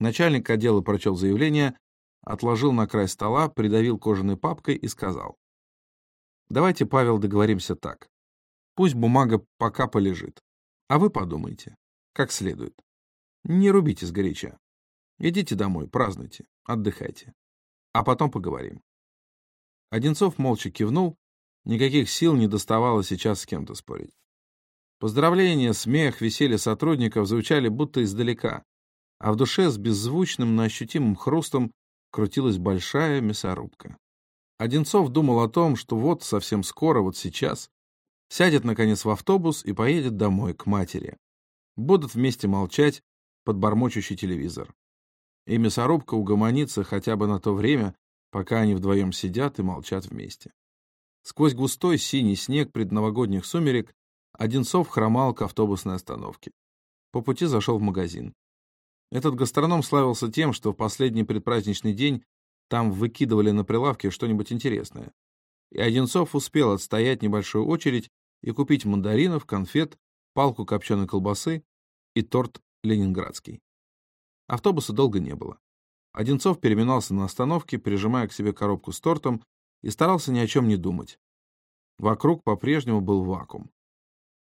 Начальник отдела прочел заявление, отложил на край стола, придавил кожаной папкой и сказал. Давайте, Павел, договоримся так. Пусть бумага пока полежит. А вы подумайте, как следует. Не рубите сгоряча. Идите домой, празднуйте, отдыхайте. А потом поговорим. Одинцов молча кивнул, никаких сил не доставало сейчас с кем-то спорить. Поздравления, смех, веселье сотрудников звучали будто издалека, а в душе с беззвучным, но ощутимым хрустом крутилась большая мясорубка. Одинцов думал о том, что вот совсем скоро, вот сейчас, сядет, наконец, в автобус и поедет домой, к матери. Будут вместе молчать под бормочущий телевизор. И мясорубка угомонится хотя бы на то время, пока они вдвоем сидят и молчат вместе. Сквозь густой синий снег предновогодних сумерек Одинцов хромал к автобусной остановке. По пути зашел в магазин. Этот гастроном славился тем, что в последний предпраздничный день там выкидывали на прилавке что-нибудь интересное. И Одинцов успел отстоять небольшую очередь и купить мандаринов, конфет, палку копченой колбасы и торт ленинградский. Автобуса долго не было. Одинцов переминался на остановке, прижимая к себе коробку с тортом, и старался ни о чем не думать. Вокруг по-прежнему был вакуум.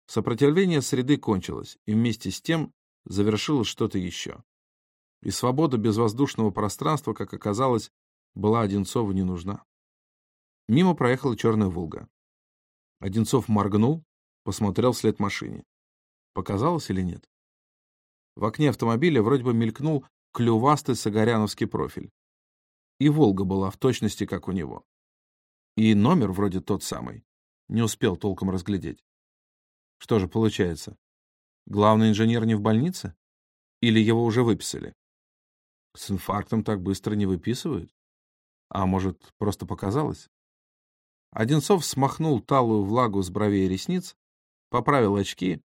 Сопротивление среды кончилось, и вместе с тем завершилось что-то еще. И свобода безвоздушного пространства, как оказалось, была Одинцову не нужна. Мимо проехала черная «Волга». Одинцов моргнул, посмотрел вслед машине. Показалось или нет? В окне автомобиля вроде бы мелькнул клювастый сагаряновский профиль. И «Волга» была в точности, как у него. И номер вроде тот самый. Не успел толком разглядеть. Что же получается? Главный инженер не в больнице? Или его уже выписали? С инфарктом так быстро не выписывают? А может, просто показалось? Одинцов смахнул талую влагу с бровей и ресниц, поправил очки,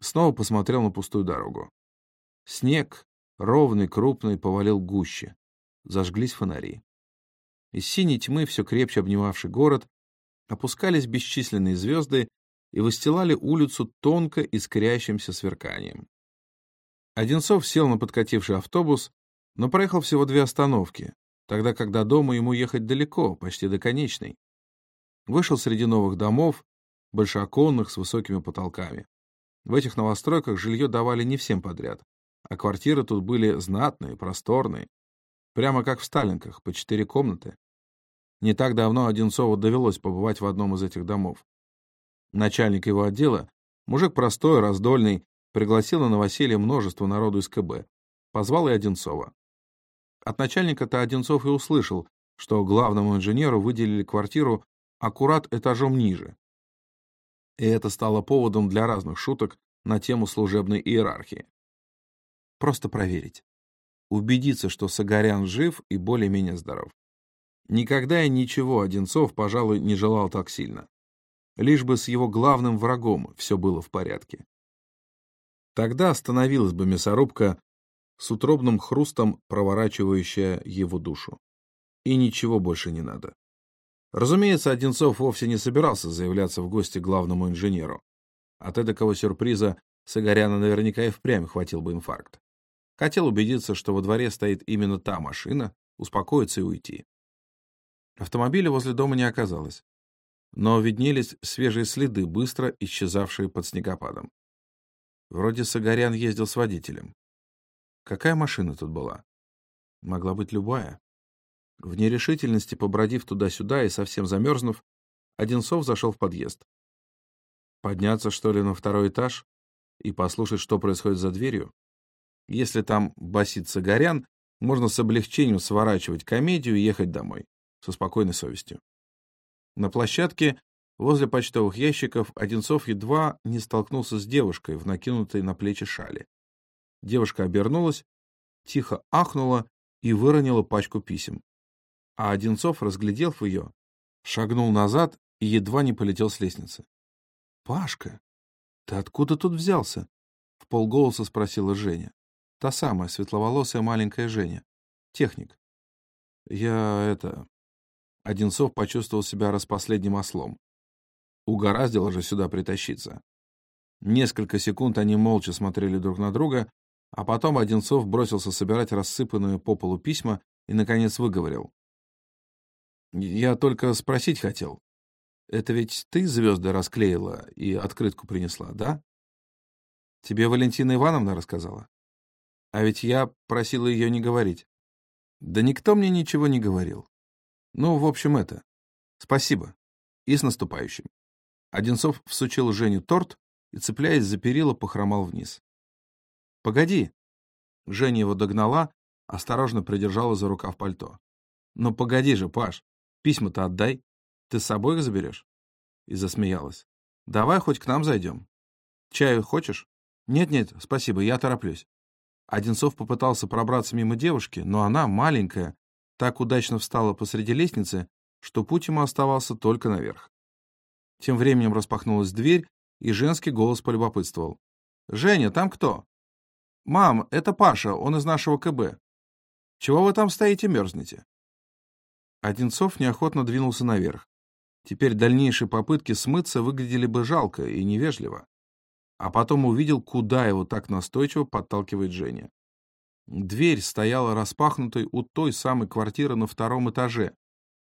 снова посмотрел на пустую дорогу. Снег, ровный, крупный, повалил гуще. Зажглись фонари. Из синей тьмы, все крепче обнимавший город, опускались бесчисленные звезды и выстилали улицу тонко искрящимся сверканием. Одинцов сел на подкативший автобус, но проехал всего две остановки, тогда как до дома ему ехать далеко, почти до конечной. Вышел среди новых домов, большеоконных, с высокими потолками. В этих новостройках жилье давали не всем подряд, а квартиры тут были знатные, просторные, прямо как в Сталинках, по четыре комнаты. Не так давно Одинцову довелось побывать в одном из этих домов. Начальник его отдела, мужик простой, раздольный, пригласил на новоселье множество народу из КБ. Позвал и Одинцова. От начальника-то Одинцов и услышал, что главному инженеру выделили квартиру аккурат этажом ниже. И это стало поводом для разных шуток на тему служебной иерархии. Просто проверить. Убедиться, что Сагарян жив и более-менее здоров. Никогда и ничего Одинцов, пожалуй, не желал так сильно. Лишь бы с его главным врагом все было в порядке. Тогда остановилась бы мясорубка с утробным хрустом проворачивающая его душу. И ничего больше не надо. Разумеется, Одинцов вовсе не собирался заявляться в гости главному инженеру. От эдакого сюрприза Сагаряна наверняка и впрямь хватил бы инфаркт. Хотел убедиться, что во дворе стоит именно та машина, успокоиться и уйти. Автомобиля возле дома не оказалось. Но виднелись свежие следы, быстро исчезавшие под снегопадом. Вроде Сагарян ездил с водителем. Какая машина тут была? Могла быть любая. В нерешительности, побродив туда-сюда и совсем замерзнув, Одинцов зашел в подъезд. Подняться, что ли, на второй этаж и послушать, что происходит за дверью? Если там басит Сагарян, можно с облегчением сворачивать комедию и ехать домой, со спокойной совестью. На площадке возле почтовых ящиков Одинцов едва не столкнулся с девушкой в накинутой на плечи шали. Девушка обернулась, тихо ахнула и выронила пачку писем. А Одинцов, разглядев ее, шагнул назад и едва не полетел с лестницы. — Пашка, ты откуда тут взялся? — в полголоса спросила Женя. Та самая, светловолосая маленькая Женя. Техник. — Я это... Одинцов почувствовал себя распоследним ослом. Угораздило же сюда притащиться. Несколько секунд они молча смотрели друг на друга, а потом Одинцов бросился собирать рассыпанные по полу письма и, наконец, выговорил. «Я только спросить хотел. Это ведь ты звезды расклеила и открытку принесла, да?» Тебе Валентина Ивановна рассказала? А ведь я просила ее не говорить. Да никто мне ничего не говорил. Ну, в общем, это. Спасибо. И с наступающим. Одинцов всучил Жене торт и, цепляясь за перила, похромал вниз. «Погоди!» Женя его догнала, осторожно придержала за рукав пальто. «Ну погоди же, Паш, письма-то отдай. Ты с собой их заберешь?» И засмеялась. «Давай хоть к нам зайдем. Чаю хочешь?» «Нет-нет, спасибо, я тороплюсь». Одинцов попытался пробраться мимо девушки, но она, маленькая, так удачно встала посреди лестницы, что путь ему оставался только наверх. Тем временем распахнулась дверь, и женский голос полюбопытствовал. «Женя, там кто?» «Мам, это Паша, он из нашего КБ. Чего вы там стоите мерзнете?» Одинцов неохотно двинулся наверх. Теперь дальнейшие попытки смыться выглядели бы жалко и невежливо а потом увидел, куда его так настойчиво подталкивает Женя. Дверь стояла распахнутой у той самой квартиры на втором этаже,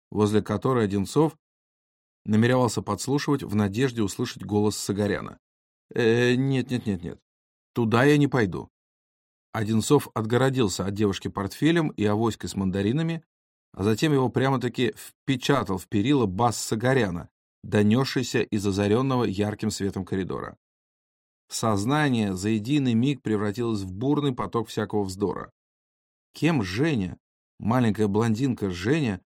возле которой Одинцов намеревался подслушивать в надежде услышать голос Сагаряна. «Э, нет, нет, нет, нет. Туда я не пойду». Одинцов отгородился от девушки портфелем и авоськой с мандаринами, а затем его прямо-таки впечатал в перила бас Сагаряна, донесшийся из озаренного ярким светом коридора. Сознание за единый миг превратилось в бурный поток всякого вздора. Кем Женя, маленькая блондинка Женя,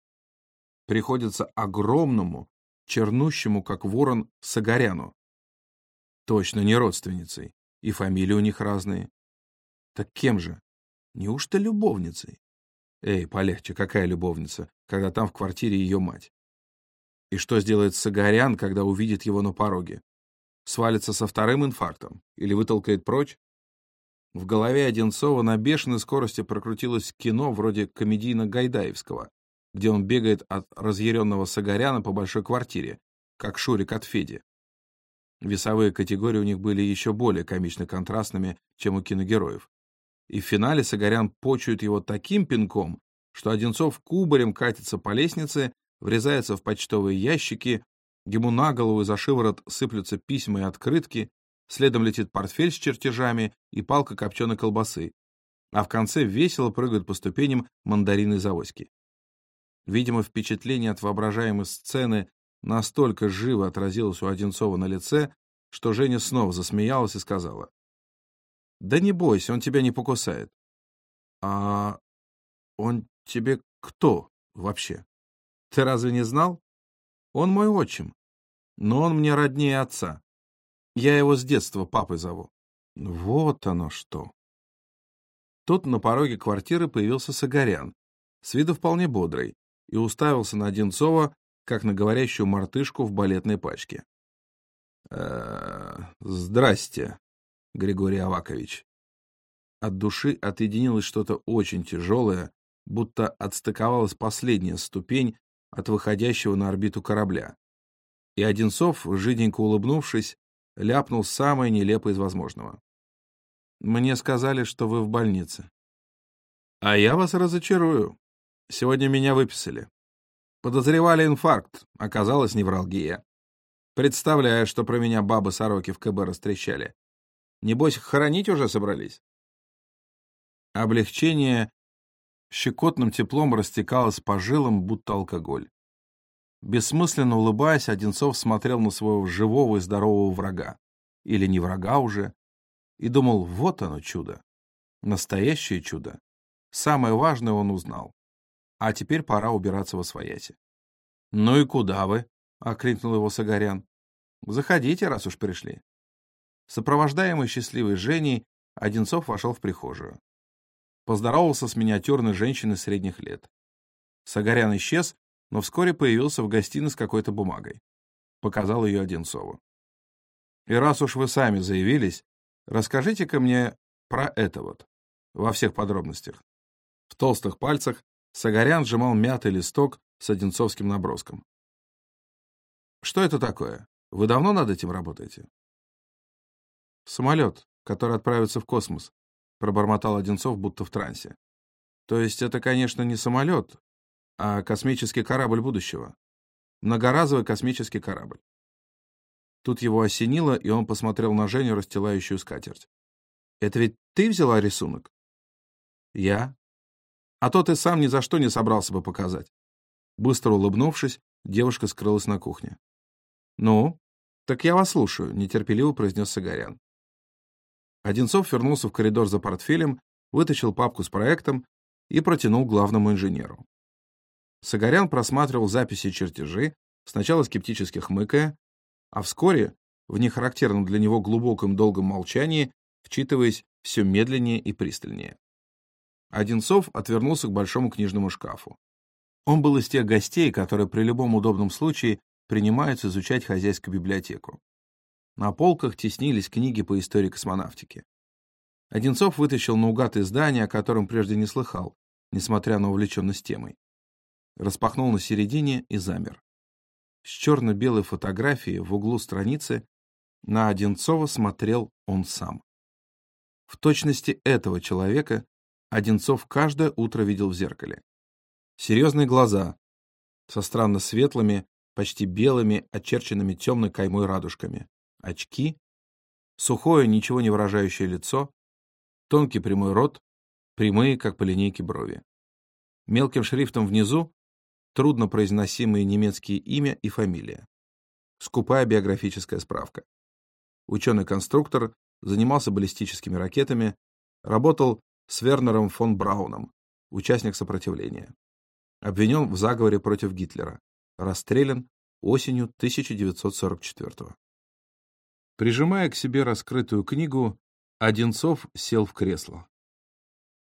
приходится огромному, чернущему, как ворон, Сагаряну? Точно не родственницей, и фамилии у них разные. Так кем же? Неужто любовницей? Эй, полегче, какая любовница, когда там в квартире ее мать? И что сделает Сагарян, когда увидит его на пороге? Свалится со вторым инфарктом или вытолкает прочь? В голове Одинцова на бешеной скорости прокрутилось кино вроде комедийно-гайдаевского, где он бегает от разъяренного Сагаряна по большой квартире, как Шурик от Феди. Весовые категории у них были еще более комично-контрастными, чем у киногероев. И в финале Сагарян почует его таким пинком, что Одинцов кубарем катится по лестнице, врезается в почтовые ящики, Ему на голову за шиворот сыплются письма и открытки, следом летит портфель с чертежами и палка копченой колбасы, а в конце весело прыгают по ступеням мандарины завоськи. Видимо, впечатление от воображаемой сцены настолько живо отразилось у Одинцова на лице, что Женя снова засмеялась и сказала. «Да не бойся, он тебя не покусает». «А он тебе кто вообще? Ты разве не знал?» Он мой отчим, но он мне роднее отца. Я его с детства папой зову. Вот оно что. Тут на пороге квартиры появился Сагарян, с виду вполне бодрый, и уставился на Одинцова, как на говорящую мартышку в балетной пачке. «Э здрасте, Григорий Авакович». От души отъединилось что-то очень тяжелое, будто отстыковалась последняя ступень от выходящего на орбиту корабля. И Одинцов, жиденько улыбнувшись, ляпнул самое нелепое из возможного. «Мне сказали, что вы в больнице». «А я вас разочарую. Сегодня меня выписали. Подозревали инфаркт, оказалось невралгия. Представляю, что про меня бабы-сороки в КБ растрещали. Небось, хоронить уже собрались?» Облегчение щекотным теплом растекалось по жилам, будто алкоголь. Бессмысленно улыбаясь, Одинцов смотрел на своего живого и здорового врага. Или не врага уже. И думал, вот оно чудо. Настоящее чудо. Самое важное он узнал. А теперь пора убираться во свояси. «Ну и куда вы?» — окликнул его Сагарян. «Заходите, раз уж пришли». Сопровождаемый счастливой Женей, Одинцов вошел в прихожую поздоровался с миниатюрной женщиной средних лет. Сагарян исчез, но вскоре появился в гостиной с какой-то бумагой. Показал ее Одинцову. «И раз уж вы сами заявились, расскажите-ка мне про это вот, во всех подробностях». В толстых пальцах Сагарян сжимал мятый листок с одинцовским наброском. «Что это такое? Вы давно над этим работаете?» «Самолет, который отправится в космос», пробормотал Одинцов, будто в трансе. То есть это, конечно, не самолет, а космический корабль будущего. Многоразовый космический корабль. Тут его осенило, и он посмотрел на Женю, расстилающую скатерть. Это ведь ты взяла рисунок? Я. А то ты сам ни за что не собрался бы показать. Быстро улыбнувшись, девушка скрылась на кухне. Ну, так я вас слушаю, нетерпеливо произнес Сагарян. Одинцов вернулся в коридор за портфелем, вытащил папку с проектом и протянул главному инженеру. Сагарян просматривал записи и чертежи, сначала скептически хмыкая, а вскоре, в нехарактерном для него глубоком долгом молчании, вчитываясь все медленнее и пристальнее. Одинцов отвернулся к большому книжному шкафу. Он был из тех гостей, которые при любом удобном случае принимаются изучать хозяйскую библиотеку. На полках теснились книги по истории космонавтики. Одинцов вытащил наугад издание, о котором прежде не слыхал, несмотря на увлеченность темой. Распахнул на середине и замер. С черно-белой фотографией в углу страницы на Одинцова смотрел он сам. В точности этого человека Одинцов каждое утро видел в зеркале. Серьезные глаза, со странно светлыми, почти белыми, очерченными темной каймой радужками, очки, сухое, ничего не выражающее лицо, тонкий прямой рот, прямые, как по линейке брови. Мелким шрифтом внизу трудно произносимые немецкие имя и фамилия. Скупая биографическая справка. Ученый-конструктор, занимался баллистическими ракетами, работал с Вернером фон Брауном, участник сопротивления. Обвинен в заговоре против Гитлера. Расстрелян осенью 1944 Прижимая к себе раскрытую книгу, Одинцов сел в кресло.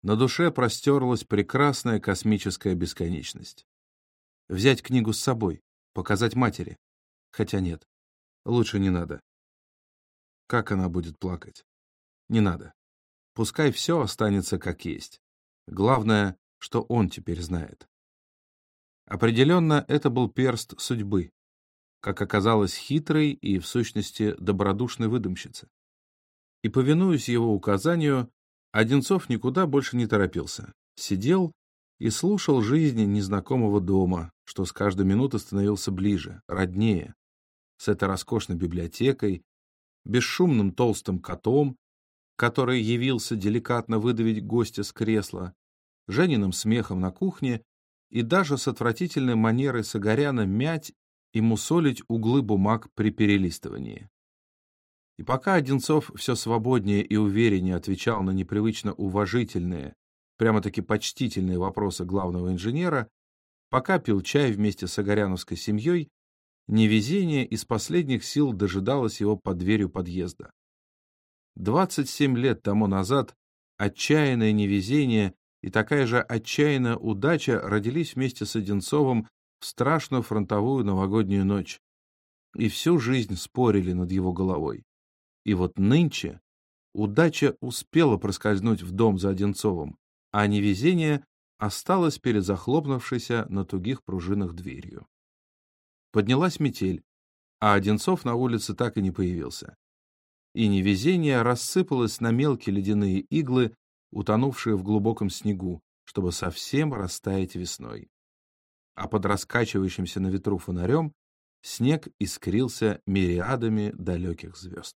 На душе простерлась прекрасная космическая бесконечность. Взять книгу с собой, показать матери. Хотя нет, лучше не надо. Как она будет плакать? Не надо. Пускай все останется как есть. Главное, что он теперь знает. Определенно, это был перст судьбы, как оказалось, хитрой и, в сущности, добродушной выдумщицы. И, повинуясь его указанию, Одинцов никуда больше не торопился. Сидел и слушал жизни незнакомого дома, что с каждой минуты становился ближе, роднее, с этой роскошной библиотекой, бесшумным толстым котом, который явился деликатно выдавить гостя с кресла, Жениным смехом на кухне и даже с отвратительной манерой Сагаряна мять и мусолить углы бумаг при перелистывании. И пока Одинцов все свободнее и увереннее отвечал на непривычно уважительные, прямо-таки почтительные вопросы главного инженера, пока пил чай вместе с Огаряновской семьей, невезение из последних сил дожидалось его под дверью подъезда. 27 лет тому назад отчаянное невезение и такая же отчаянная удача родились вместе с Одинцовым в страшную фронтовую новогоднюю ночь и всю жизнь спорили над его головой. И вот нынче удача успела проскользнуть в дом за Одинцовым, а невезение осталось перед захлопнувшейся на тугих пружинах дверью. Поднялась метель, а Одинцов на улице так и не появился. И невезение рассыпалось на мелкие ледяные иглы, утонувшие в глубоком снегу, чтобы совсем растаять весной а под раскачивающимся на ветру фонарем снег искрился мириадами далеких звезд.